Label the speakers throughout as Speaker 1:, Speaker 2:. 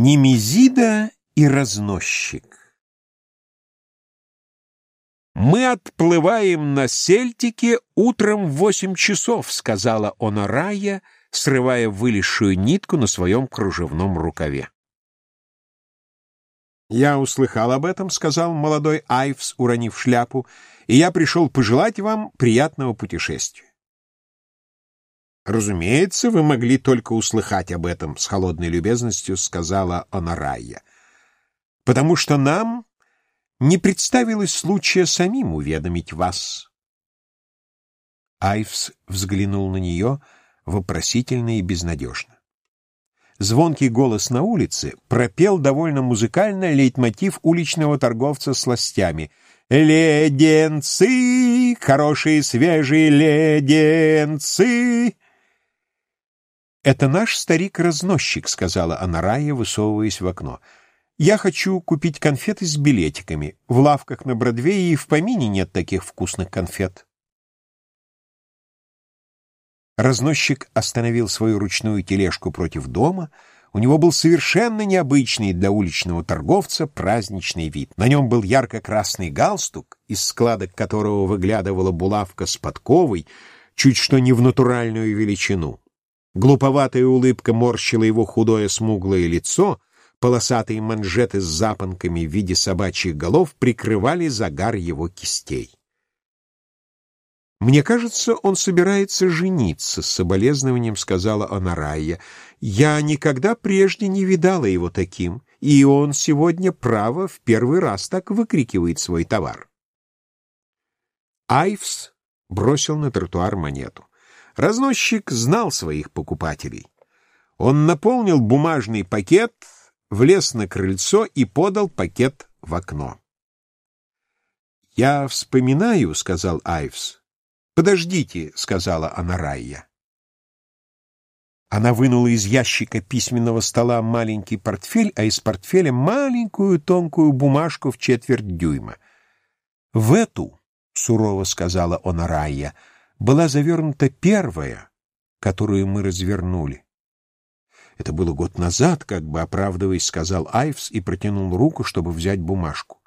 Speaker 1: Немезида и разносчик «Мы отплываем на Сельтике утром в восемь часов», — сказала Онорая, срывая вылезшую нитку на своем кружевном рукаве. «Я услыхал об этом», — сказал молодой Айвс, уронив шляпу, «и я пришел пожелать вам приятного путешествия». «Разумеется, вы могли только услыхать об этом», — с холодной любезностью сказала Онорайя. «Потому что нам не представилось случая самим уведомить вас». Айвс взглянул на нее вопросительно и безнадежно. Звонкий голос на улице пропел довольно музыкально лейтмотив уличного торговца сластями. «Леденцы! Хорошие свежие леденцы!» «Это наш старик-разносчик», — сказала Анарая, высовываясь в окно. «Я хочу купить конфеты с билетиками. В лавках на Бродвее и в помине нет таких вкусных конфет». Разносчик остановил свою ручную тележку против дома. У него был совершенно необычный для уличного торговца праздничный вид. На нем был ярко-красный галстук, из складок которого выглядывала булавка с подковой, чуть что не в натуральную величину. Глуповатая улыбка морщила его худое смуглое лицо, полосатые манжеты с запонками в виде собачьих голов прикрывали загар его кистей. «Мне кажется, он собирается жениться», — с соболезнованием сказала Анарайя. «Я никогда прежде не видала его таким, и он сегодня, право, в первый раз так выкрикивает свой товар». Айвс бросил на тротуар монету. Разносчик знал своих покупателей. Он наполнил бумажный пакет, влез на крыльцо и подал пакет в окно. «Я вспоминаю», — сказал Айвс. «Подождите», — сказала Анарайя. Она вынула из ящика письменного стола маленький портфель, а из портфеля маленькую тонкую бумажку в четверть дюйма. «В эту», — сурово сказала Онарайя, — была завернута первая, которую мы развернули. Это было год назад, как бы оправдываясь, сказал Айвс и протянул руку, чтобы взять бумажку.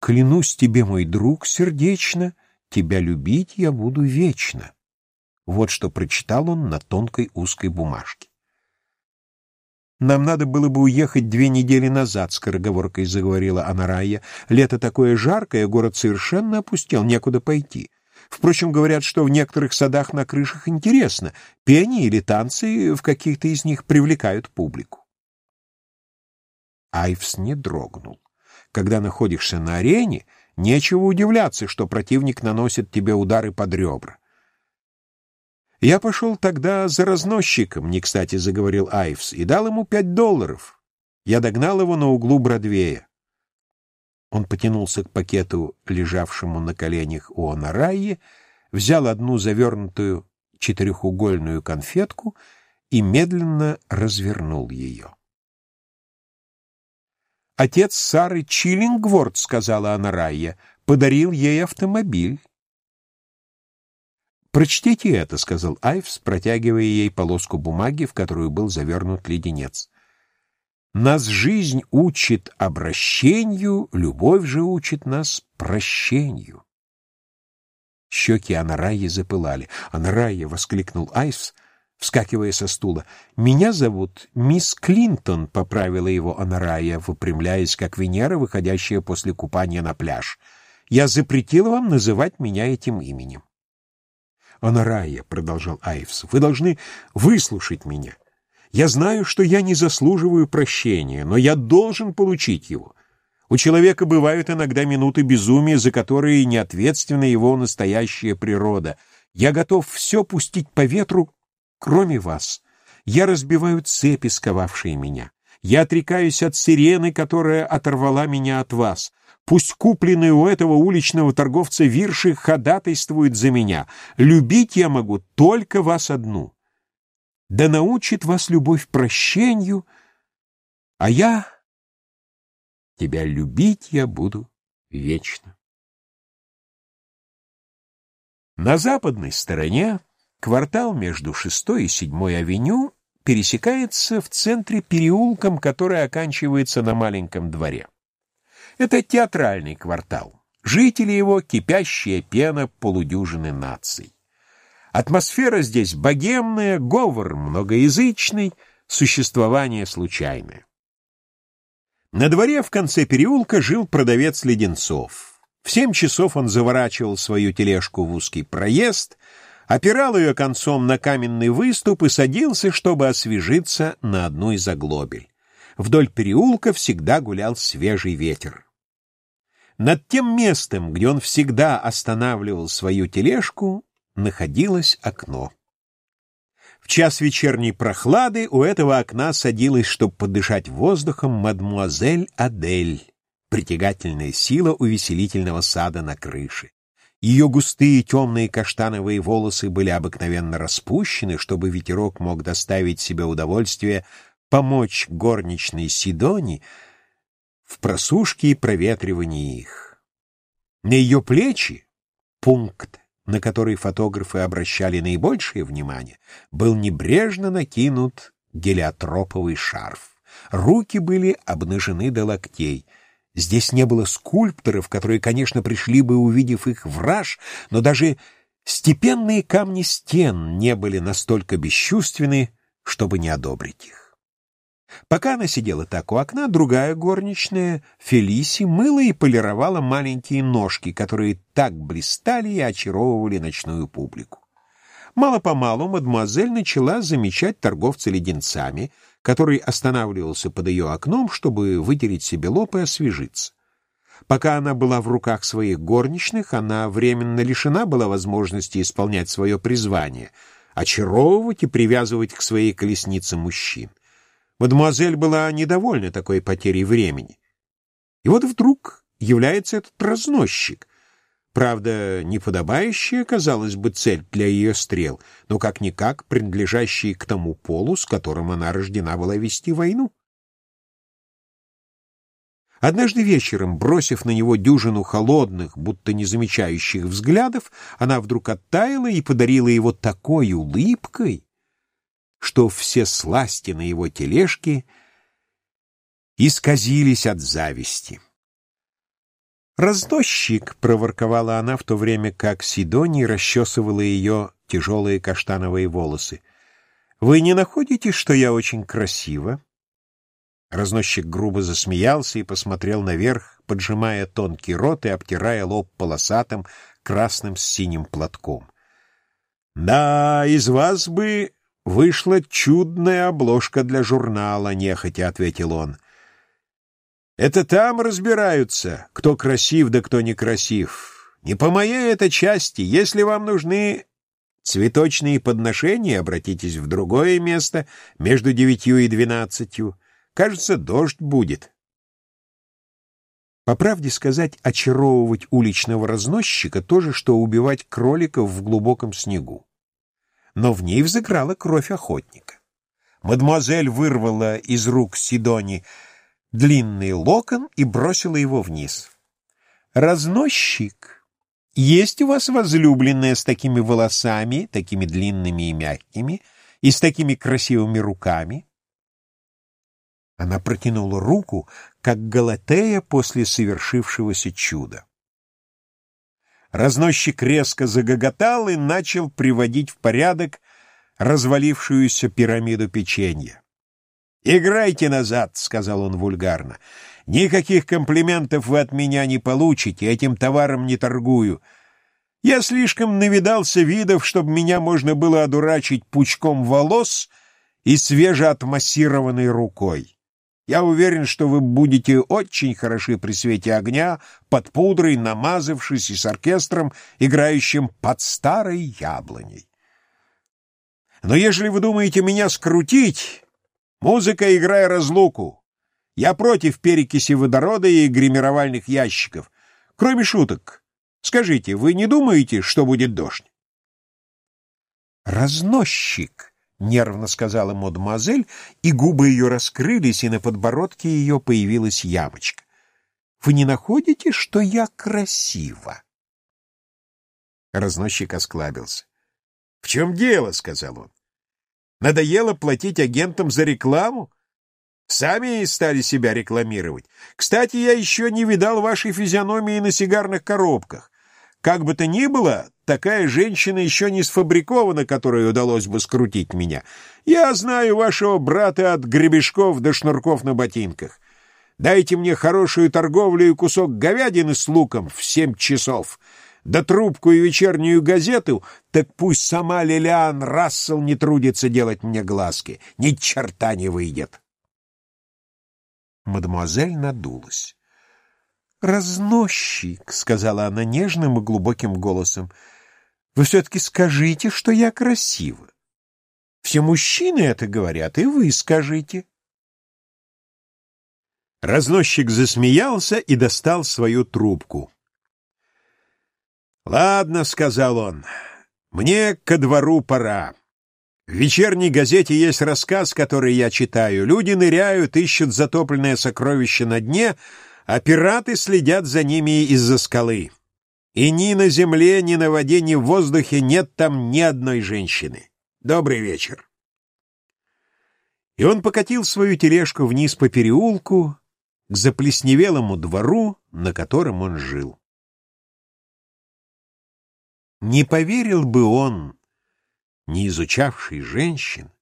Speaker 1: «Клянусь тебе, мой друг, сердечно, тебя любить я буду вечно». Вот что прочитал он на тонкой узкой бумажке. «Нам надо было бы уехать две недели назад», — скороговоркой заговорила Анарайя. «Лето такое жаркое, город совершенно опустел, некуда пойти. Впрочем, говорят, что в некоторых садах на крышах интересно. Пение или танцы в каких-то из них привлекают публику. Айвс не дрогнул. Когда находишься на арене, нечего удивляться, что противник наносит тебе удары под ребра. «Я пошел тогда за разносчиком», — не кстати заговорил Айвс, — «и дал ему пять долларов. Я догнал его на углу Бродвея. Он потянулся к пакету, лежавшему на коленях у Онараи, взял одну завернутую четырехугольную конфетку и медленно развернул ее. «Отец Сары Чиллингворд, — сказала Анарайя, — подарил ей автомобиль». «Прочтите это», — сказал Айвс, протягивая ей полоску бумаги, в которую был завернут леденец. Нас жизнь учит обращению, любовь же учит нас прощению. Щеки Анарайи запылали. «Анарайя!» — воскликнул Айс, вскакивая со стула. «Меня зовут мисс Клинтон», — поправила его Анарайя, выпрямляясь, как Венера, выходящая после купания на пляж. «Я запретила вам называть меня этим именем». «Анарайя», — продолжал Айвс, — «вы должны выслушать меня. Я знаю, что я не заслуживаю прощения, но я должен получить его. У человека бывают иногда минуты безумия, за которые не ответственна его настоящая природа. Я готов все пустить по ветру, кроме вас. Я разбиваю цепи, сковавшие меня. Я отрекаюсь от сирены, которая оторвала меня от вас. Пусть купленные у этого уличного торговца вирши ходатайствуют за меня. Любить я могу только вас одну да научит вас любовь прощению, а я тебя любить я буду вечно. На западной стороне, квартал между шестой и седьмой авеню, пересекается в центре переулком, который оканчивается на маленьком дворе. Это театральный квартал. Жители его — кипящая пена полудюжины наций. Атмосфера здесь богемная, говор многоязычный, существование случайное. На дворе в конце переулка жил продавец леденцов. В семь часов он заворачивал свою тележку в узкий проезд, опирал ее концом на каменный выступ и садился, чтобы освежиться на одну из оглобель. Вдоль переулка всегда гулял свежий ветер. Над тем местом, где он всегда останавливал свою тележку, находилось окно. В час вечерней прохлады у этого окна садилась, чтобы подышать воздухом, мадмуазель Адель, притягательная сила увеселительного сада на крыше. Ее густые темные каштановые волосы были обыкновенно распущены, чтобы ветерок мог доставить себе удовольствие помочь горничной Сидони в просушке и проветривании их. На ее плечи пункт на который фотографы обращали наибольшее внимание, был небрежно накинут гелиотроповый шарф. Руки были обнажены до локтей. Здесь не было скульпторов, которые, конечно, пришли бы, увидев их враж, но даже степенные камни стен не были настолько бесчувственны, чтобы не одобрить их. Пока она сидела так у окна, другая горничная, Фелиси, мыла и полировала маленькие ножки, которые так блистали и очаровывали ночную публику. Мало-помалу мадемуазель начала замечать торговца леденцами, который останавливался под ее окном, чтобы вытереть себе лоб и освежиться. Пока она была в руках своих горничных, она временно лишена была возможности исполнять свое призвание — очаровывать и привязывать к своей колеснице мужчин. Мадемуазель была недовольна такой потерей времени. И вот вдруг является этот разносчик. Правда, неподобающая, казалось бы, цель для ее стрел, но как-никак принадлежащий к тому полу, с которым она рождена была вести войну. Однажды вечером, бросив на него дюжину холодных, будто не замечающих взглядов, она вдруг оттаяла и подарила его такой улыбкой, что все сласти на его тележке исказились от зависти. «Разносчик!» — проворковала она, в то время как Сидоний расчесывала ее тяжелые каштановые волосы. «Вы не находите, что я очень красива?» Разносчик грубо засмеялся и посмотрел наверх, поджимая тонкий рот и обтирая лоб полосатым, красным с синим платком. «Да, из вас бы «Вышла чудная обложка для журнала», — нехотя ответил он. «Это там разбираются, кто красив да кто некрасив. Не по моей это части. Если вам нужны цветочные подношения, обратитесь в другое место между девятью и двенадцатью. Кажется, дождь будет». По правде сказать, очаровывать уличного разносчика — то же, что убивать кроликов в глубоком снегу но в ней взыграла кровь охотника. Мадемуазель вырвала из рук Сидони длинный локон и бросила его вниз. «Разносчик, есть у вас возлюбленная с такими волосами, такими длинными и мягкими, и с такими красивыми руками?» Она протянула руку, как Галатея после совершившегося чуда. Разносчик резко загоготал и начал приводить в порядок развалившуюся пирамиду печенья. «Играйте назад», — сказал он вульгарно. «Никаких комплиментов вы от меня не получите, этим товаром не торгую. Я слишком навидался видов, чтобы меня можно было одурачить пучком волос и свежеотмассированной рукой. Я уверен, что вы будете очень хороши при свете огня, под пудрой, намазавшись и с оркестром, играющим под старой яблоней. Но ежели вы думаете меня скрутить, музыка играя разлуку. Я против перекиси водорода и гримировальных ящиков. Кроме шуток, скажите, вы не думаете, что будет дождь? Разносчик. — нервно сказала мадемуазель, и губы ее раскрылись, и на подбородке ее появилась ямочка. «Вы не находите, что я красива?» Разносчик осклабился. «В чем дело?» — сказал он. Надоело платить агентам за рекламу? Сами стали себя рекламировать. Кстати, я еще не видал вашей физиономии на сигарных коробках. Как бы то ни было, такая женщина еще не сфабрикована, которой удалось бы скрутить меня. Я знаю вашего брата от гребешков до шнурков на ботинках. Дайте мне хорошую торговлю и кусок говядины с луком в семь часов, да трубку и вечернюю газету, так пусть сама Лилиан Рассел не трудится делать мне глазки. Ни черта не выйдет. Мадемуазель надулась. «Разносчик», — сказала она нежным и глубоким голосом, — «вы все-таки скажите, что я красива. Все мужчины это говорят, и вы скажите». Разносчик засмеялся и достал свою трубку. «Ладно», — сказал он, — «мне ко двору пора. В вечерней газете есть рассказ, который я читаю. Люди ныряют, ищут затопленное сокровище на дне, а пираты следят за ними из-за скалы. И ни на земле, ни на воде, ни в воздухе нет там ни одной женщины. Добрый вечер». И он покатил свою тележку вниз по переулку, к заплесневелому двору, на котором он жил. Не поверил бы он, не изучавший женщин,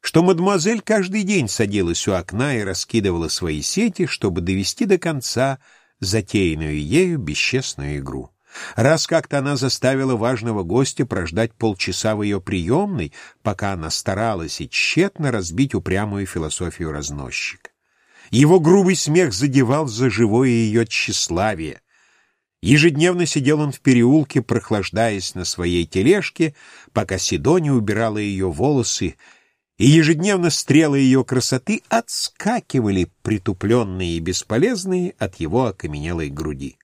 Speaker 1: что мадемуазель каждый день садилась у окна и раскидывала свои сети, чтобы довести до конца затеянную ею бесчестную игру. Раз как-то она заставила важного гостя прождать полчаса в ее приемной, пока она старалась и тщетно разбить упрямую философию разносчика. Его грубый смех задевал за живое ее тщеславие. Ежедневно сидел он в переулке, прохлаждаясь на своей тележке, пока Сидони убирала ее волосы, и ежедневно стрелы ее красоты отскакивали, притупленные и бесполезные, от его окаменелой груди.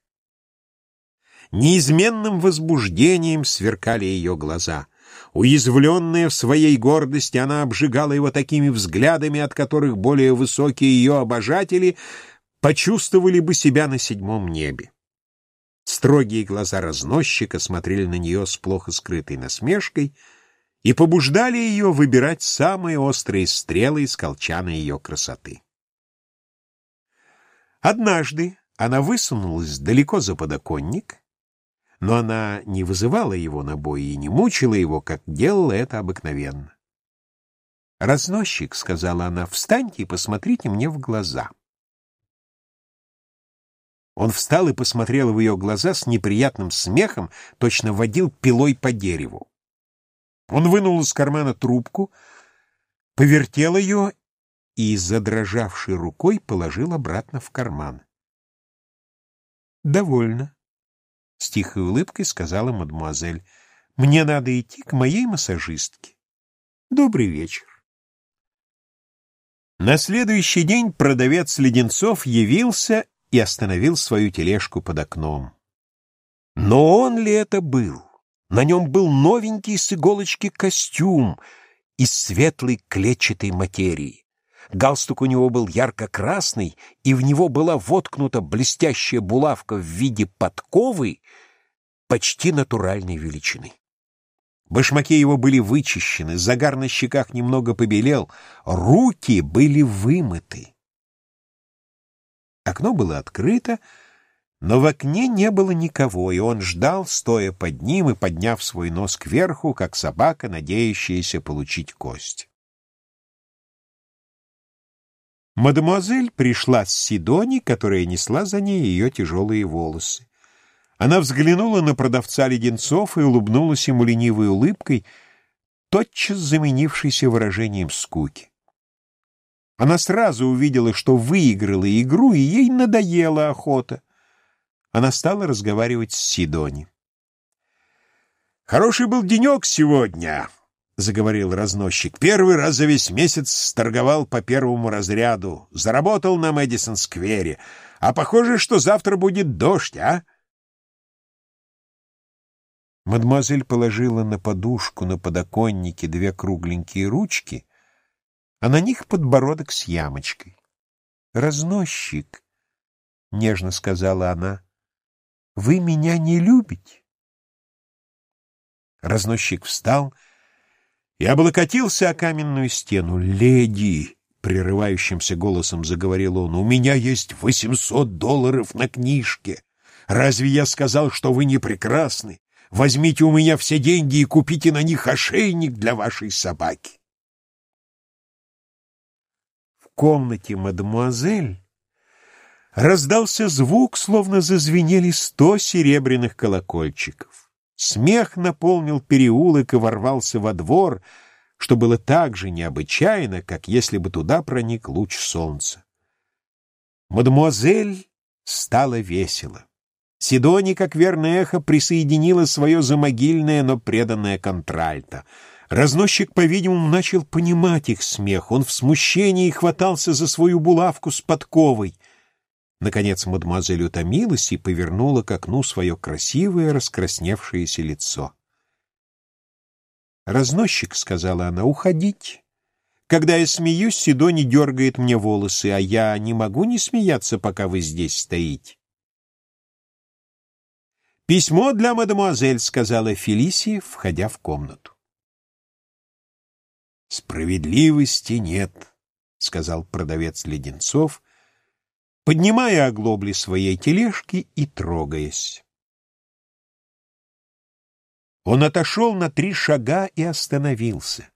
Speaker 1: Неизменным возбуждением сверкали ее глаза — Уязвленная в своей гордости, она обжигала его такими взглядами, от которых более высокие ее обожатели почувствовали бы себя на седьмом небе. Строгие глаза разносчика смотрели на нее с плохо скрытой насмешкой и побуждали ее выбирать самые острые стрелы из колчана ее красоты. Однажды она высунулась далеко за подоконник но она не вызывала его на бой и не мучила его, как делала это обыкновенно. «Разносчик», — сказала она, — «встаньте и посмотрите мне в глаза». Он встал и посмотрел в ее глаза с неприятным смехом, точно водил пилой по дереву. Он вынул из кармана трубку, повертел ее и, задрожавшей рукой, положил обратно в карман. «Довольно», — с тихой улыбкой сказала мадемуазель. «Мне надо идти к моей массажистке. Добрый вечер». На следующий день продавец леденцов явился и остановил свою тележку под окном. Но он ли это был? На нем был новенький с иголочки костюм из светлой клетчатой материи. Галстук у него был ярко-красный, и в него была воткнута блестящая булавка в виде подковы почти натуральной величины. Башмаки его были вычищены, загар на щеках немного побелел, руки были вымыты. Окно было открыто, но в окне не было никого, и он ждал, стоя под ним и подняв свой нос кверху, как собака, надеющаяся получить кость. Мадемуазель пришла с Сидони, которая несла за ней ее тяжелые волосы. Она взглянула на продавца леденцов и улыбнулась ему ленивой улыбкой, тотчас заменившейся выражением скуки. Она сразу увидела, что выиграла игру, и ей надоела охота. Она стала разговаривать с Сидони. «Хороший был денек сегодня», — заговорил разносчик. «Первый раз за весь месяц сторговал по первому разряду. Заработал на Мэдисон-сквере. А похоже, что завтра будет дождь, а?» Мадемуазель положила на подушку на подоконнике две кругленькие ручки, а на них подбородок с ямочкой. «Разносчик», — нежно сказала она, — «вы меня не любите?» Разносчик встал и облокотился о каменную стену. «Леди!» — прерывающимся голосом заговорил он. «У меня есть восемьсот долларов на книжке. Разве я сказал, что вы не прекрасны? Возьмите у меня все деньги и купите на них ошейник для вашей собаки». В комнате мадемуазель раздался звук, словно зазвенели сто серебряных колокольчиков. Смех наполнил переулок и ворвался во двор, что было так же необычайно, как если бы туда проник луч солнца. Мадемуазель стало весело. Сидони, как верное эхо, присоединила свое замогильное, но преданное контральто. Разносчик, по-видимому, начал понимать их смех. Он в смущении хватался за свою булавку с подковой — Наконец мадемуазель утомилась и повернула к окну свое красивое раскрасневшееся лицо. «Разносчик», — сказала она, — «уходить. Когда я смеюсь, Сидони дергает мне волосы, а я не могу не смеяться, пока вы здесь стоите». «Письмо для мадемуазель», — сказала Фелисия, входя в комнату. «Справедливости нет», — сказал продавец леденцов, — поднимая оглобли своей тележки и трогаясь. Он отошел на три шага и остановился.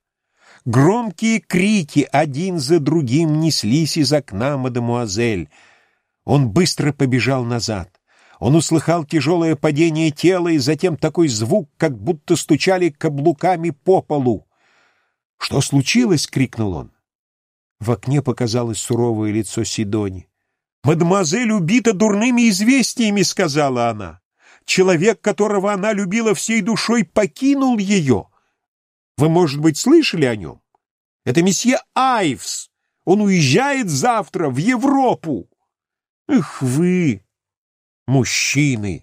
Speaker 1: Громкие крики один за другим неслись из окна мадемуазель. Он быстро побежал назад. Он услыхал тяжелое падение тела и затем такой звук, как будто стучали каблуками по полу. «Что случилось?» — крикнул он. В окне показалось суровое лицо Сидони. «Мадемуазель убита дурными известиями», — сказала она. «Человек, которого она любила всей душой, покинул ее. Вы, может быть, слышали о нем? Это месье Айвс. Он уезжает завтра в Европу. Эх вы, мужчины!»